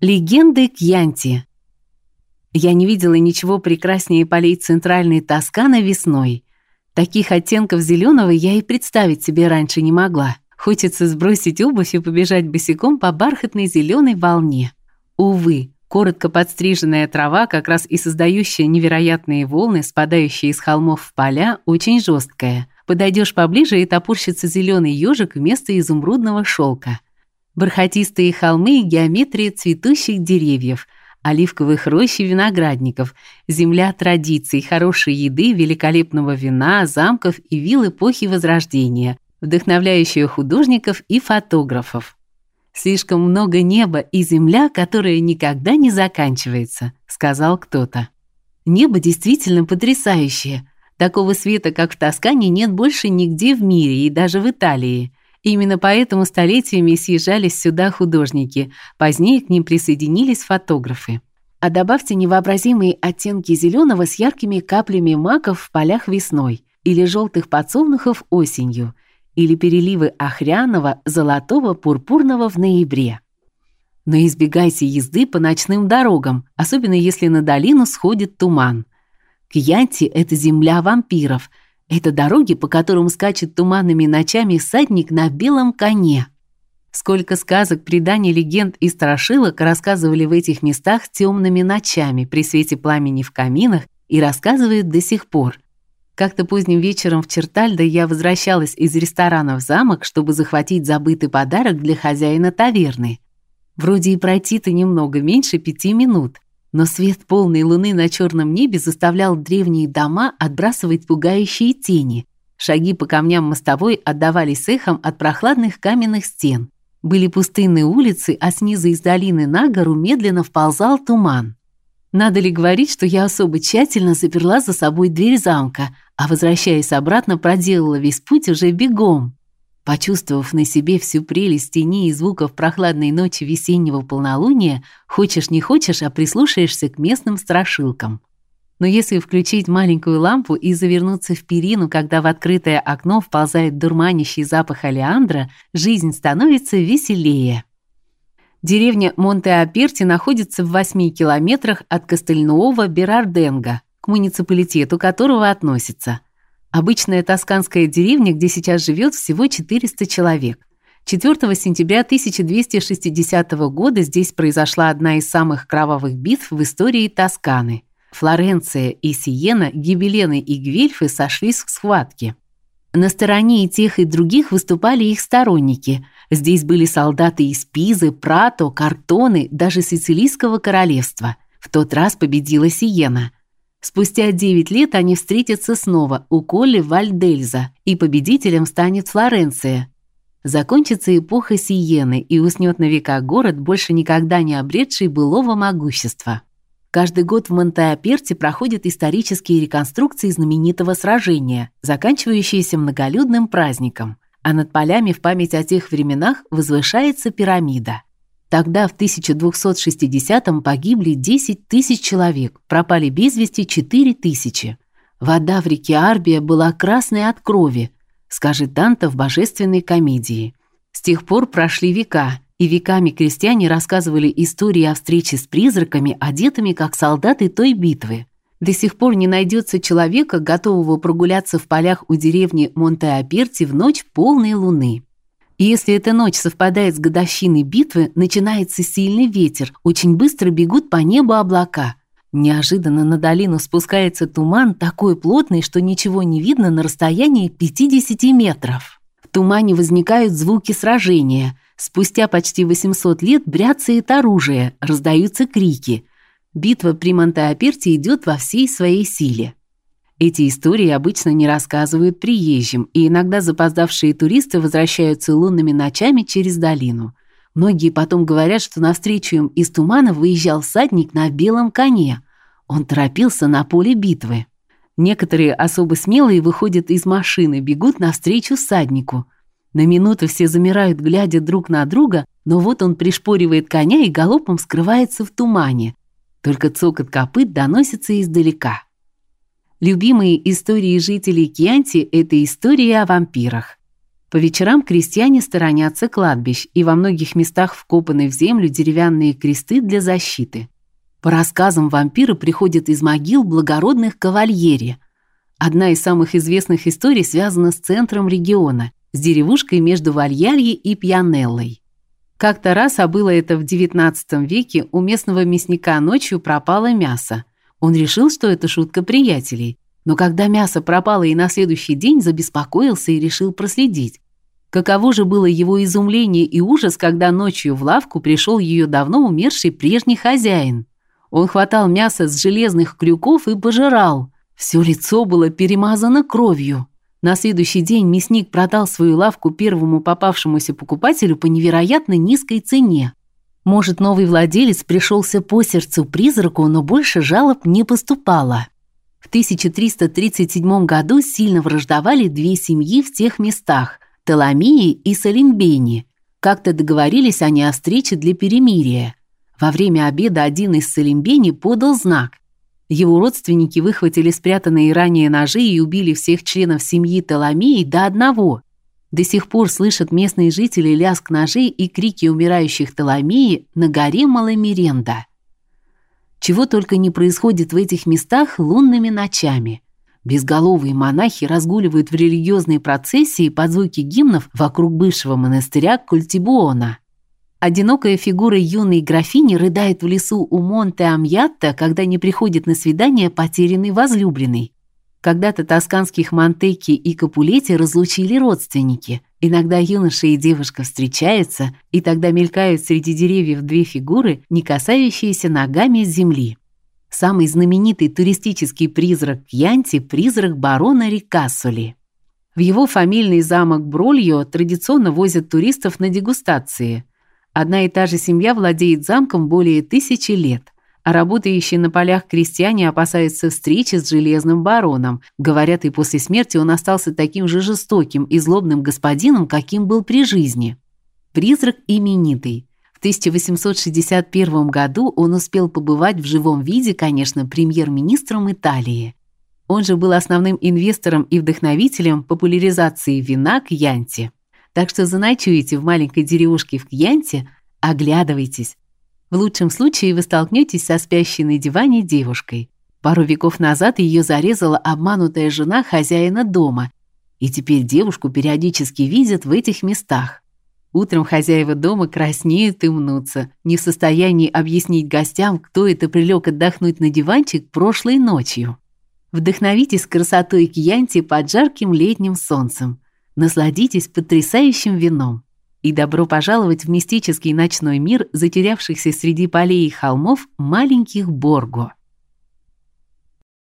Легенды Кьянти. Я не видела ничего прекраснее полей центральной Тосканы весной. Таких оттенков зеленого я и представить себе раньше не могла. Хочется сбросить обувь и побежать босиком по бархатной зеленой волне. Увы, коротко подстриженная трава, как раз и создающая невероятные волны, спадающие из холмов в поля, очень жесткая. Подойдешь поближе, и топорщится зеленый ежик вместо изумрудного шелка бархатистые холмы и геометрия цветущих деревьев, оливковых рощ и виноградников, земля традиций, хорошей еды, великолепного вина, замков и вилл эпохи Возрождения, вдохновляющая художников и фотографов. Слишком много неба и земля, которая никогда не заканчивается, сказал кто-то. Небо действительно потрясающее. Такого света, как в Тоскане, нет больше нигде в мире и даже в Италии. Именно поэтому столетиями съезжались сюда художники, позднее к ним присоединились фотографы. А добавьте невообразимые оттенки зеленого с яркими каплями маков в полях весной или желтых подсолнухов осенью, или переливы охряного, золотого, пурпурного в ноябре. Но избегайте езды по ночным дорогам, особенно если на долину сходит туман. Кьянти это земля вампиров – это дороги, по которым скачет туманными ночами всадник на белом коне. Сколько сказок, преданий, легенд и страшилок рассказывали в этих местах темными ночами при свете пламени в каминах и рассказывают до сих пор. Как-то поздним вечером в Чертальдо я возвращалась из ресторана в замок, чтобы захватить забытый подарок для хозяина таверны. Вроде и пройти-то немного меньше пяти минут, но свет полной луны на черном небе заставлял древние дома отбрасывать пугающие тени. Шаги по камням мостовой отдавались эхом от прохладных каменных стен. Были пустынные улицы, а снизу из долины на гору медленно вползал туман. Надо ли говорить, что я особо тщательно заперла за собой дверь замка, а возвращаясь обратно, проделала весь путь уже бегом. Почувствовав на себе всю прелесть тени и звуков прохладной ночи весеннего полнолуния, хочешь не хочешь, а прислушаешься к местным страшилкам. Но если включить маленькую лампу и завернуться в перину, когда в открытое окно вползает дурманящий запах олеандра, жизнь становится веселее. Деревня Монте-Аперти находится в 8 километрах от Кастельнуова Берарденга, к муниципалитету которого относится – Обычная тосканская деревня, где сейчас живет всего 400 человек. 4 сентября 1260 года здесь произошла одна из самых кровавых битв в истории Тосканы. Флоренция и Сиена, Гибелены и Гвельфы сошлись в схватке. На стороне и тех, и других выступали их сторонники. Здесь были солдаты из Пизы, Прато, Картоны, даже Сицилийского королевства. В тот раз победила Сиена – Спустя 9 лет они встретятся снова у Колли Вальдельза, и победителем станет Флоренция. Закончится эпоха Сиены, и уснет на века город, больше никогда не обретший былого могущества. Каждый год в Монте-Аперте проходят исторические реконструкции знаменитого сражения, заканчивающиеся многолюдным праздником, а над полями в память о тех временах возвышается пирамида – Тогда в 1260-м погибли 10 тысяч человек, пропали без вести 4 тысячи. Вода в реке Арбия была красной от крови, скажет Данте в божественной комедии. С тех пор прошли века, и веками крестьяне рассказывали истории о встрече с призраками, одетыми как солдаты той битвы. До сих пор не найдется человека, готового прогуляться в полях у деревни Монте-Аперти в ночь полной луны. И если эта ночь совпадает с годовщиной битвы, начинается сильный ветер, очень быстро бегут по небу облака. Неожиданно на долину спускается туман такой плотный, что ничего не видно на расстоянии 50 метров. В тумане возникают звуки сражения. Спустя почти 800 лет бряцает оружие, раздаются крики. Битва при Монте-Аперте идет во всей своей силе. Эти истории обычно не рассказывают приезжим, и иногда запоздавшие туристы возвращаются лунными ночами через долину. Многие потом говорят, что навстречу им из тумана выезжал всадник на белом коне. Он торопился на поле битвы. Некоторые особо смелые выходят из машины, бегут навстречу всаднику. На минуту все замирают, глядя друг на друга, но вот он пришпоривает коня и галопом скрывается в тумане. Только цокот копыт доносится издалека. Любимые истории жителей Кьянти – это истории о вампирах. По вечерам крестьяне сторонятся кладбищ, и во многих местах вкопаны в землю деревянные кресты для защиты. По рассказам, вампиры приходят из могил благородных кавальери. Одна из самых известных историй связана с центром региона, с деревушкой между Вальярье и Пьянеллой. Как-то раз, а было это в XIX веке, у местного мясника ночью пропало мясо. Он решил, что это шутка приятелей, но когда мясо пропало и на следующий день забеспокоился и решил проследить. Каково же было его изумление и ужас, когда ночью в лавку пришел ее давно умерший прежний хозяин. Он хватал мясо с железных крюков и пожирал. Все лицо было перемазано кровью. На следующий день мясник продал свою лавку первому попавшемуся покупателю по невероятно низкой цене. Может, новый владелец пришелся по сердцу призраку, но больше жалоб не поступало. В 1337 году сильно враждовали две семьи в тех местах – Теламии и Салимбени. Как-то договорились они о встрече для перемирия. Во время обеда один из Салимбени подал знак – его родственники выхватили спрятанные ранее ножи и убили всех членов семьи Таламии до одного. До сих пор слышат местные жители лязг ножей и крики умирающих Таламии на горе Маломиренда. Чего только не происходит в этих местах лунными ночами. Безголовые монахи разгуливают в религиозной процессии под звуки гимнов вокруг бывшего монастыря Культибуона. Одинокая фигура юной графини рыдает в лесу у Монте-Амьятта, когда не приходит на свидание потерянный возлюбленный. Когда-то тосканских Монтеки и Капулетти разлучили родственники. Иногда юноша и девушка встречаются, и тогда мелькают среди деревьев две фигуры, не касающиеся ногами земли. Самый знаменитый туристический призрак Кьянти – призрак барона Рикассоли. В его фамильный замок Брольо традиционно возят туристов на дегустации – Одна и та же семья владеет замком более тысячи лет, а работающие на полях крестьяне опасаются встречи с железным бароном. Говорят, и после смерти он остался таким же жестоким и злобным господином, каким был при жизни. Призрак именитый. В 1861 году он успел побывать в живом виде, конечно, премьер-министром Италии. Он же был основным инвестором и вдохновителем популяризации вина Кьянти. Так что заночуете в маленькой деревушке в Кьянте, оглядывайтесь. В лучшем случае вы столкнетесь со спящей на диване девушкой. Пару веков назад ее зарезала обманутая жена хозяина дома, и теперь девушку периодически видят в этих местах. Утром хозяева дома краснеют и мнутся, не в состоянии объяснить гостям, кто это прилег отдохнуть на диванчик прошлой ночью. Вдохновитесь красотой Кьянти под жарким летним солнцем. Насладитесь потрясающим вином. И добро пожаловать в мистический ночной мир затерявшихся среди полей и холмов маленьких Борго.